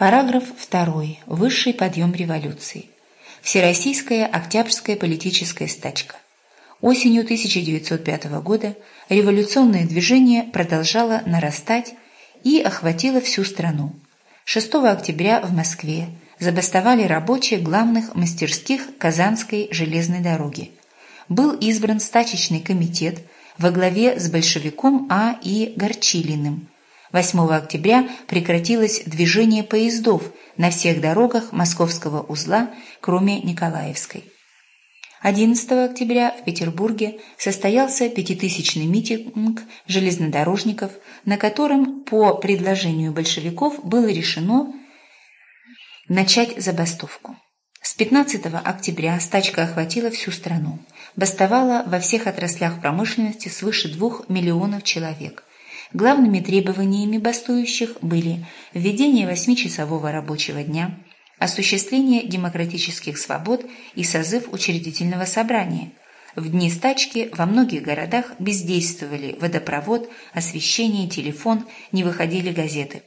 Параграф 2. Высший подъем революции. Всероссийская Октябрьская политическая стачка. Осенью 1905 года революционное движение продолжало нарастать и охватило всю страну. 6 октября в Москве забастовали рабочие главных мастерских Казанской железной дороги. Был избран стачечный комитет во главе с большевиком А. И. Горчилиным. 8 октября прекратилось движение поездов на всех дорогах московского узла, кроме Николаевской. 11 октября в Петербурге состоялся пятитысячный митинг железнодорожников, на котором по предложению большевиков было решено начать забастовку. С 15 октября стачка охватила всю страну. Бастовала во всех отраслях промышленности свыше двух миллионов человек. Главными требованиями бастующих были введение восьмичасового рабочего дня – осуществление демократических свобод и созыв учредительного собрания. В дни стачки во многих городах бездействовали водопровод, освещение, телефон, не выходили газеты.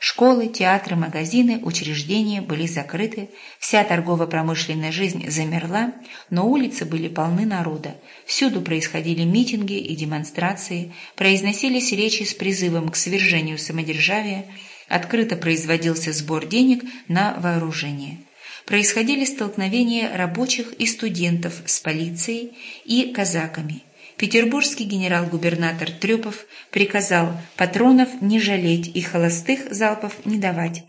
Школы, театры, магазины, учреждения были закрыты, вся торгово-промышленная жизнь замерла, но улицы были полны народа. Всюду происходили митинги и демонстрации, произносились речи с призывом к свержению самодержавия, Открыто производился сбор денег на вооружение. Происходили столкновения рабочих и студентов с полицией и казаками. Петербургский генерал-губернатор Трепов приказал патронов не жалеть и холостых залпов не давать.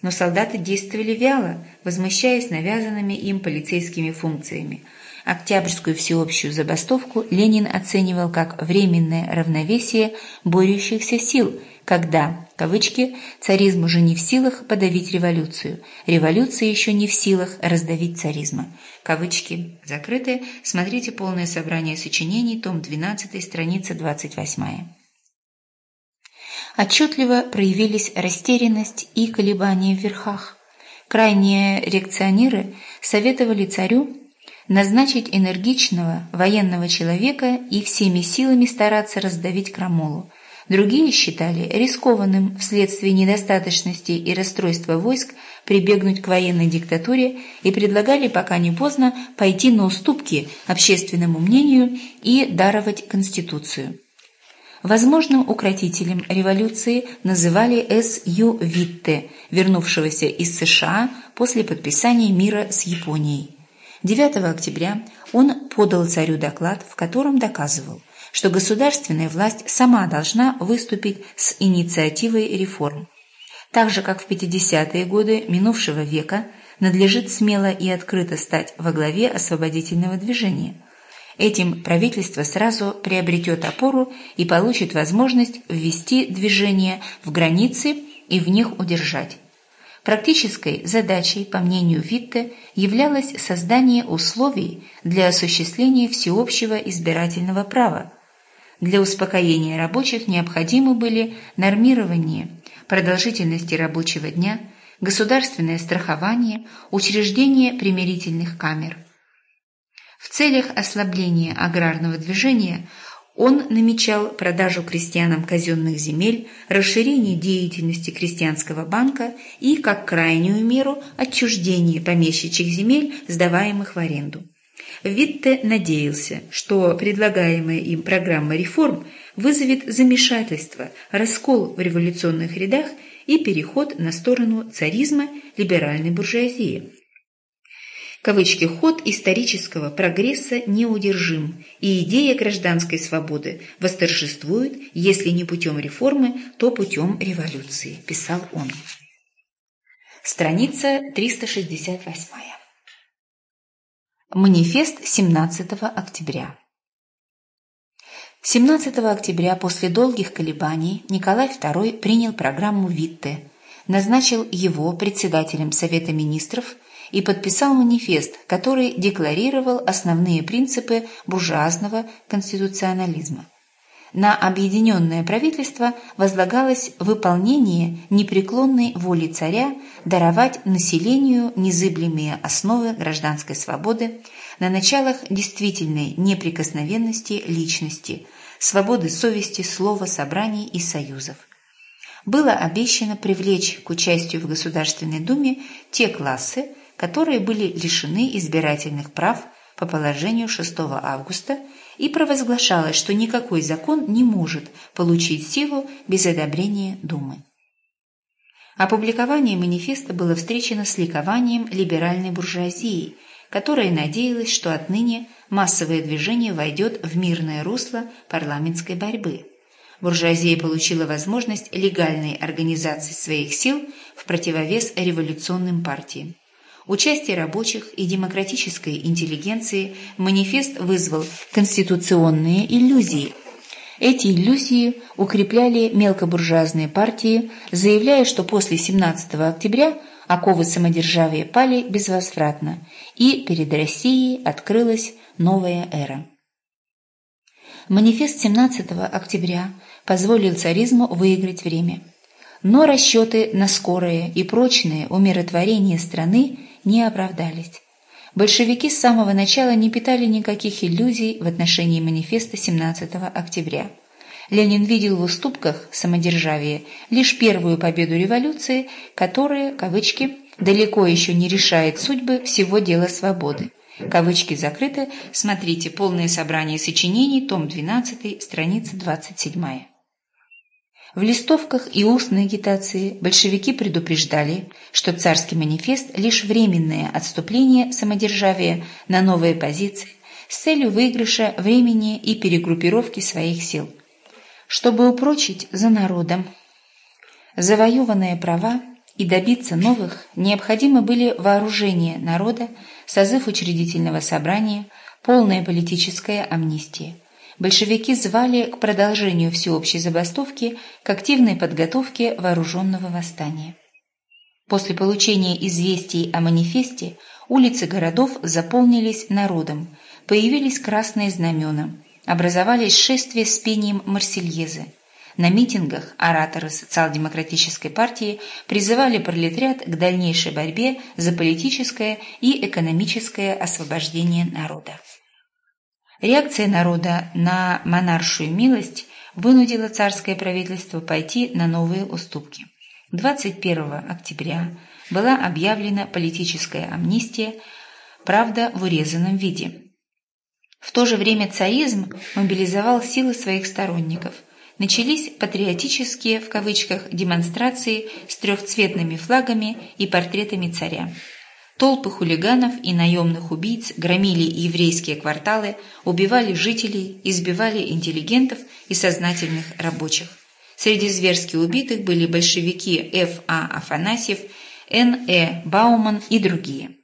Но солдаты действовали вяло, возмущаясь навязанными им полицейскими функциями. Октябрьскую всеобщую забастовку Ленин оценивал как временное равновесие борющихся сил, когда кавычки, царизм уже не в силах подавить революцию, революция еще не в силах раздавить царизма. Кавычки закрыты. Смотрите полное собрание сочинений, том 12, страница 28. Отчетливо проявились растерянность и колебания в верхах. Крайние реакционеры советовали царю назначить энергичного военного человека и всеми силами стараться раздавить крамолу. Другие считали рискованным вследствие недостаточности и расстройства войск прибегнуть к военной диктатуре и предлагали пока не поздно пойти на уступки общественному мнению и даровать Конституцию. Возможным укротителем революции называли С. Ю. Витте, вернувшегося из США после подписания мира с Японией. 9 октября он подал царю доклад, в котором доказывал – что государственная власть сама должна выступить с инициативой реформ. Так же, как в 50-е годы минувшего века надлежит смело и открыто стать во главе освободительного движения. Этим правительство сразу приобретет опору и получит возможность ввести движение в границы и в них удержать. Практической задачей, по мнению Витте, являлось создание условий для осуществления всеобщего избирательного права, для успокоения рабочих необходимы были нормирование продолжительности рабочего дня, государственное страхование, учреждение примирительных камер. В целях ослабления аграрного движения он намечал продажу крестьянам казенных земель, расширение деятельности крестьянского банка и, как крайнюю меру, отчуждение помещичьих земель, сдаваемых в аренду. Витте надеялся, что предлагаемая им программа реформ вызовет замешательство, раскол в революционных рядах и переход на сторону царизма либеральной буржуазии. Кавычки «ход исторического прогресса неудержим, и идея гражданской свободы восторжествует, если не путем реформы, то путем революции», писал он. Страница 368. Манифест 17 октября 17 октября после долгих колебаний Николай II принял программу Витте, назначил его председателем Совета министров и подписал манифест, который декларировал основные принципы буржуазного конституционализма. На объединенное правительство возлагалось выполнение непреклонной воли царя даровать населению незыблемые основы гражданской свободы на началах действительной неприкосновенности личности, свободы совести, слова, собраний и союзов. было обещано привлечь к участию в Государственной Думе те классы, которые были лишены избирательных прав по положению 6 августа и провозглашалось, что никакой закон не может получить силу без одобрения Думы. Опубликование манифеста было встречено с ликованием либеральной буржуазии, которая надеялась, что отныне массовое движение войдет в мирное русло парламентской борьбы. Буржуазия получила возможность легальной организации своих сил в противовес революционным партиям. Участие рабочих и демократической интеллигенции манифест вызвал конституционные иллюзии. Эти иллюзии укрепляли мелкобуржуазные партии, заявляя, что после 17 октября оковы самодержавия пали безвозвратно, и перед Россией открылась новая эра. Манифест 17 октября позволил царизму выиграть время. Но расчеты на скорое и прочное умиротворение страны не оправдались. Большевики с самого начала не питали никаких иллюзий в отношении манифеста 17 октября. Ленин видел в уступках самодержавия лишь первую победу революции, которая, кавычки, далеко еще не решает судьбы всего дела свободы. Кавычки закрыты. Смотрите полное собрание сочинений, том 12, страница 27. В листовках и устной агитации большевики предупреждали, что царский манифест – лишь временное отступление самодержавия на новые позиции с целью выигрыша времени и перегруппировки своих сил. Чтобы упрочить за народом завоеванные права и добиться новых, необходимы были вооружение народа, созыв учредительного собрания, полная политическая амнистия большевики звали к продолжению всеобщей забастовки к активной подготовке вооруженного восстания. После получения известий о манифесте улицы городов заполнились народом, появились красные знамена, образовались шествия с пением Марсельезы. На митингах ораторы социал-демократической партии призывали пролетариат к дальнейшей борьбе за политическое и экономическое освобождение народа. Реакция народа на монаршую милость вынудила царское правительство пойти на новые уступки. 21 октября была объявлена политическая амнистия, правда в урезанном виде. В то же время царизм мобилизовал силы своих сторонников. Начались «патриотические» в кавычках демонстрации с трехцветными флагами и портретами царя. Толпы хулиганов и наемных убийц громили еврейские кварталы, убивали жителей, избивали интеллигентов и сознательных рабочих. Среди зверски убитых были большевики Ф. А. Афанасьев, Н. Э. Бауман и другие.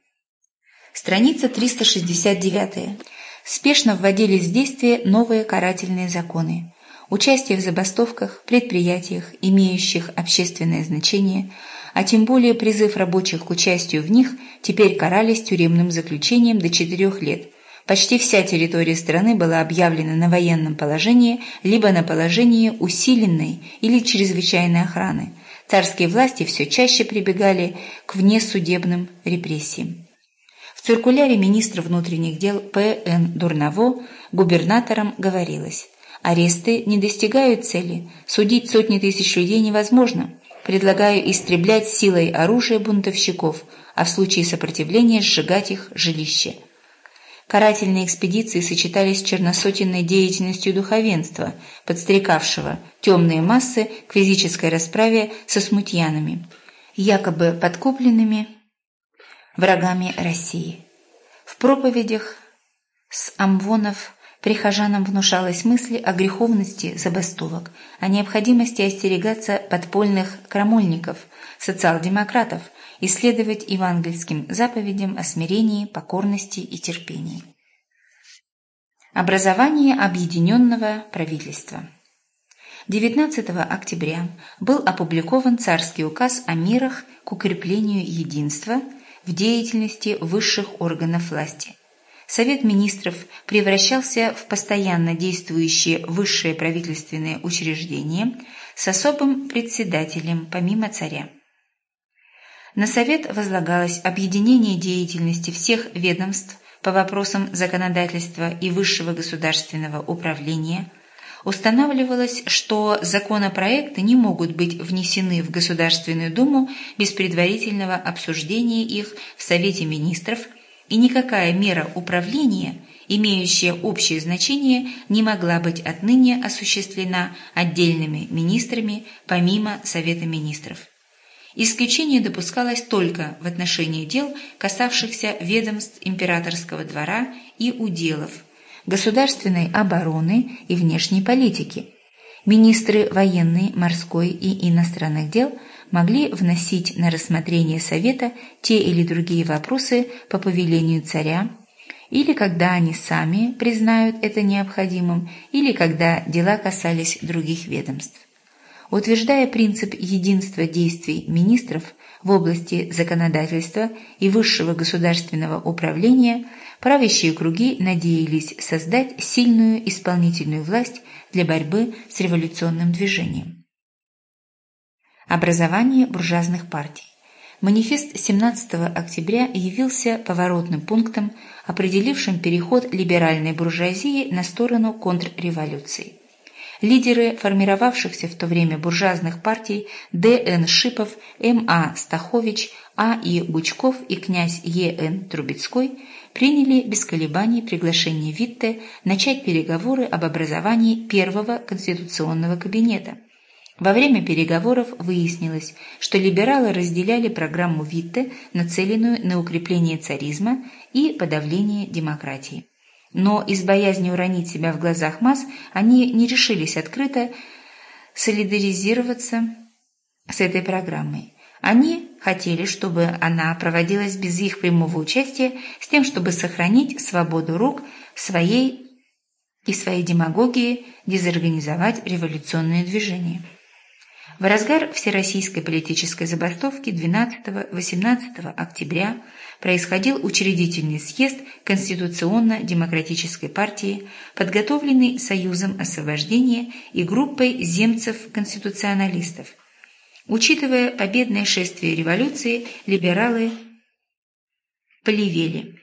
Страница 369. Спешно вводились в действие новые карательные законы. Участие в забастовках, предприятиях, имеющих общественное значение – а тем более призыв рабочих к участию в них, теперь карались тюремным заключением до четырех лет. Почти вся территория страны была объявлена на военном положении, либо на положении усиленной или чрезвычайной охраны. Царские власти все чаще прибегали к внесудебным репрессиям. В циркуляре министра внутренних дел П.Н. Дурново губернаторам говорилось «Аресты не достигают цели, судить сотни тысяч людей невозможно, предлагаю истреблять силой оружия бунтовщиков, а в случае сопротивления сжигать их жилище. Карательные экспедиции сочетались с черносотенной деятельностью духовенства, подстрекавшего темные массы к физической расправе со смутьянами, якобы подкупленными врагами России. В проповедях с амвонов Прихожанам внушалась мысль о греховности забастовок, о необходимости остерегаться подпольных крамольников, социал-демократов, исследовать евангельским заповедям о смирении, покорности и терпении. Образование объединенного правительства 19 октября был опубликован царский указ о мерах к укреплению единства в деятельности высших органов власти – Совет министров превращался в постоянно действующее высшее правительственное учреждение с особым председателем помимо царя. На Совет возлагалось объединение деятельности всех ведомств по вопросам законодательства и высшего государственного управления, устанавливалось, что законопроекты не могут быть внесены в Государственную Думу без предварительного обсуждения их в Совете Министров, и никакая мера управления, имеющая общее значение, не могла быть отныне осуществлена отдельными министрами помимо Совета Министров. Исключение допускалось только в отношении дел, касавшихся ведомств императорского двора и уделов – государственной обороны и внешней политики. Министры военной, морской и иностранных дел могли вносить на рассмотрение Совета те или другие вопросы по повелению царя, или когда они сами признают это необходимым, или когда дела касались других ведомств. Утверждая принцип единства действий министров в области законодательства и высшего государственного управления, правящие круги надеялись создать сильную исполнительную власть для борьбы с революционным движением. Образование буржуазных партий. Манифест 17 октября явился поворотным пунктом, определившим переход либеральной буржуазии на сторону контрреволюции. Лидеры формировавшихся в то время буржуазных партий Д.Н. Шипов, М.А. Стахович, А.И. Бучков и князь Е.Н. Трубецкой приняли без колебаний приглашение Витте начать переговоры об образовании первого конституционного кабинета. Во время переговоров выяснилось, что либералы разделяли программу Витте, нацеленную на укрепление царизма и подавление демократии. Но из боязни уронить себя в глазах масс они не решились открыто солидаризироваться с этой программой. Они хотели, чтобы она проводилась без их прямого участия, с тем, чтобы сохранить свободу рук своей и своей демагогии дезорганизовать революционное движение. В разгар всероссийской политической забастовки 12-18 октября происходил учредительный съезд Конституционно-демократической партии, подготовленный Союзом освобождения и группой земцев-конституционалистов. Учитывая победное шествие революции, либералы плевели.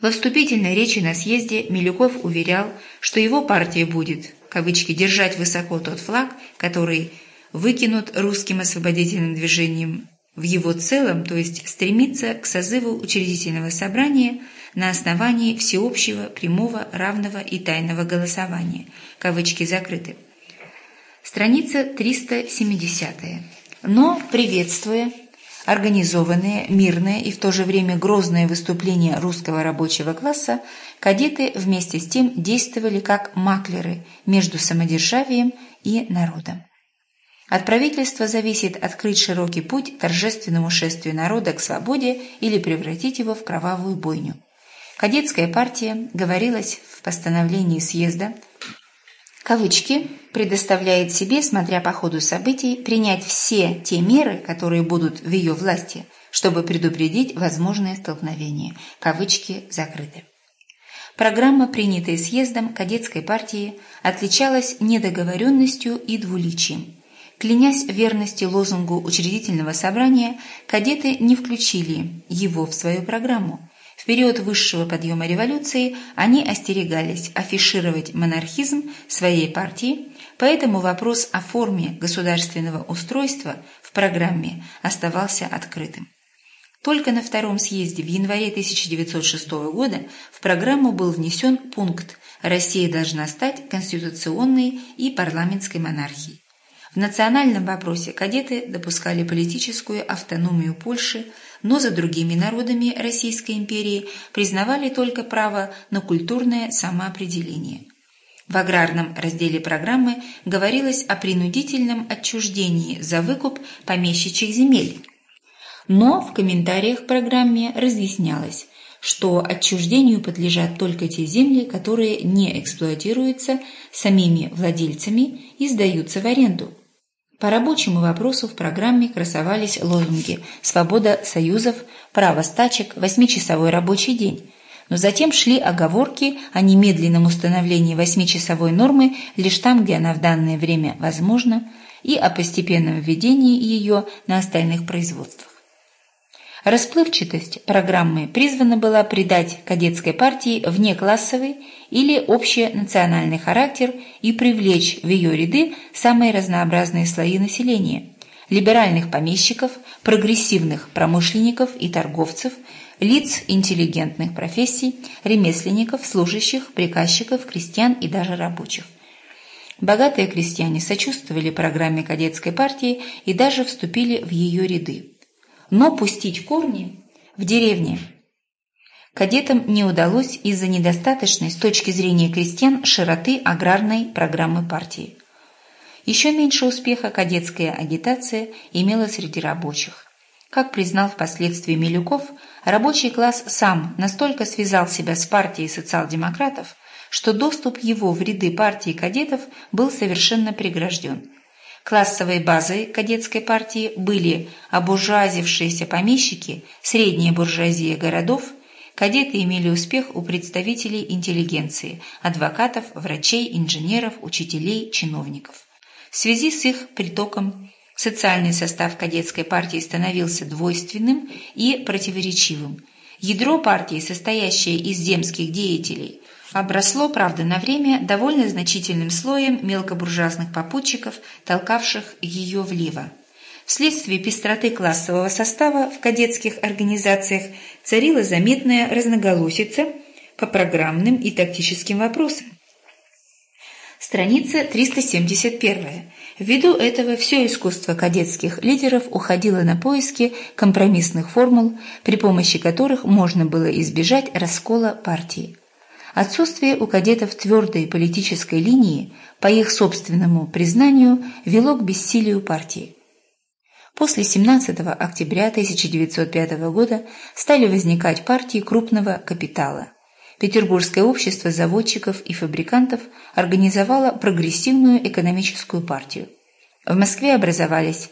Во вступительной речи на съезде Милюков уверял, что его партия будет, кавычки, держать высоко тот флаг, который выкинут русским освободительным движением в его целом, то есть стремиться к созыву учредительного собрания на основании всеобщего, прямого, равного и тайного голосования. Кавычки закрыты. Страница 370. Но, приветствуя организованное, мирное и в то же время грозное выступление русского рабочего класса, кадеты вместе с тем действовали как маклеры между самодержавием и народом. От правительства зависит открыть широкий путь торжественному шествию народа к свободе или превратить его в кровавую бойню. Кадетская партия, говорилось в постановлении съезда, кавычки, предоставляет себе, смотря по ходу событий, принять все те меры, которые будут в ее власти, чтобы предупредить возможное столкновение. Кавычки закрыты. Программа, принятая съездом кадетской партии, отличалась недоговоренностью и двуличием. Клянясь верности лозунгу учредительного собрания, кадеты не включили его в свою программу. В период высшего подъема революции они остерегались афишировать монархизм своей партии, поэтому вопрос о форме государственного устройства в программе оставался открытым. Только на втором съезде в январе 1906 года в программу был внесен пункт «Россия должна стать конституционной и парламентской монархией». В национальном вопросе кадеты допускали политическую автономию Польши, но за другими народами Российской империи признавали только право на культурное самоопределение. В аграрном разделе программы говорилось о принудительном отчуждении за выкуп помещичьих земель. Но в комментариях к программе разъяснялось, что отчуждению подлежат только те земли, которые не эксплуатируются самими владельцами и сдаются в аренду. По рабочему вопросу в программе красовались лозунги «Свобода союзов», «Право стачек», «Восьмичасовой рабочий день». Но затем шли оговорки о немедленном установлении восьмичасовой нормы лишь там, где она в данное время возможна, и о постепенном введении ее на остальных производствах. Расплывчатость программы призвана была придать кадетской партии внеклассовый или общенациональный характер и привлечь в ее ряды самые разнообразные слои населения – либеральных помещиков, прогрессивных промышленников и торговцев, лиц интеллигентных профессий, ремесленников, служащих, приказчиков, крестьян и даже рабочих. Богатые крестьяне сочувствовали программе кадетской партии и даже вступили в ее ряды. Но пустить корни в деревне кадетам не удалось из-за недостаточной с точки зрения крестьян широты аграрной программы партии. Еще меньше успеха кадетская агитация имела среди рабочих. Как признал впоследствии Милюков, рабочий класс сам настолько связал себя с партией социал-демократов, что доступ его в ряды партии кадетов был совершенно прегражден. Классовой базой кадетской партии были обуржуазившиеся помещики, средняя буржуазия городов, кадеты имели успех у представителей интеллигенции, адвокатов, врачей, инженеров, учителей, чиновников. В связи с их притоком социальный состав кадетской партии становился двойственным и противоречивым. Ядро партии, состоящее из земских деятелей, обросло, правда, на время довольно значительным слоем мелкобуржуазных попутчиков, толкавших ее влево. Вследствие пестроты классового состава в кадетских организациях царила заметная разноголосица по программным и тактическим вопросам. Страница 371. Ввиду этого все искусство кадетских лидеров уходило на поиски компромиссных формул, при помощи которых можно было избежать раскола партии. Отсутствие у кадетов твердой политической линии, по их собственному признанию, вело к бессилию партии. После 17 октября 1905 года стали возникать партии крупного капитала. Петербургское общество заводчиков и фабрикантов организовало прогрессивную экономическую партию. В Москве образовались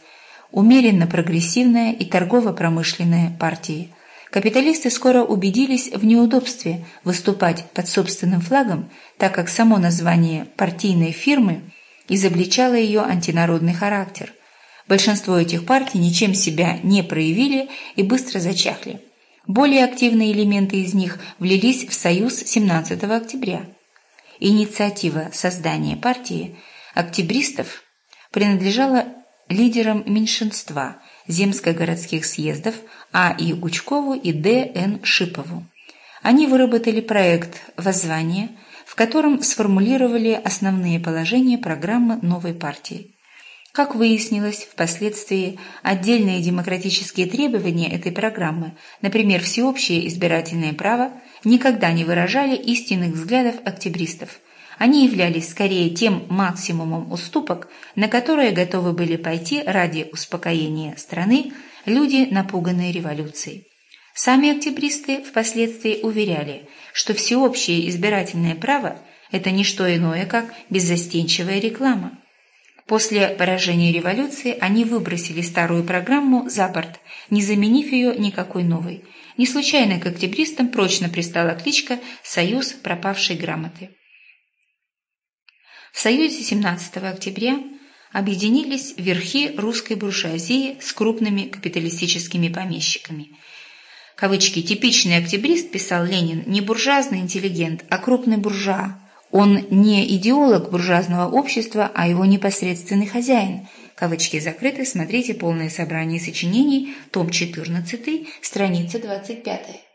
умеренно прогрессивная и торгово-промышленная партии – Капиталисты скоро убедились в неудобстве выступать под собственным флагом, так как само название партийной фирмы изобличало ее антинародный характер. Большинство этих партий ничем себя не проявили и быстро зачахли. Более активные элементы из них влились в Союз 17 октября. Инициатива создания партии октябристов принадлежала лидерам меньшинства – земско-городских съездов А. И. Гучкову и Д. Н. Шипову. Они выработали проект воззвания, в котором сформулировали основные положения программы новой партии. Как выяснилось впоследствии, отдельные демократические требования этой программы, например, всеобщее избирательное право, никогда не выражали истинных взглядов октябристов – они являлись скорее тем максимумом уступок, на которые готовы были пойти ради успокоения страны люди, напуганные революцией. Сами октябристы впоследствии уверяли, что всеобщее избирательное право – это не что иное, как беззастенчивая реклама. После поражения революции они выбросили старую программу за борт, не заменив ее никакой новой. Не случайно к октябристам прочно пристала кличка «Союз пропавшей грамоты». В Союзе 17 октября объединились верхи русской буржуазии с крупными капиталистическими помещиками. Кавычки «типичный октябрист», писал Ленин, не буржуазный интеллигент, а крупный буржуа. Он не идеолог буржуазного общества, а его непосредственный хозяин. Кавычки закрыты, смотрите полное собрание сочинений, том 14, страница 25.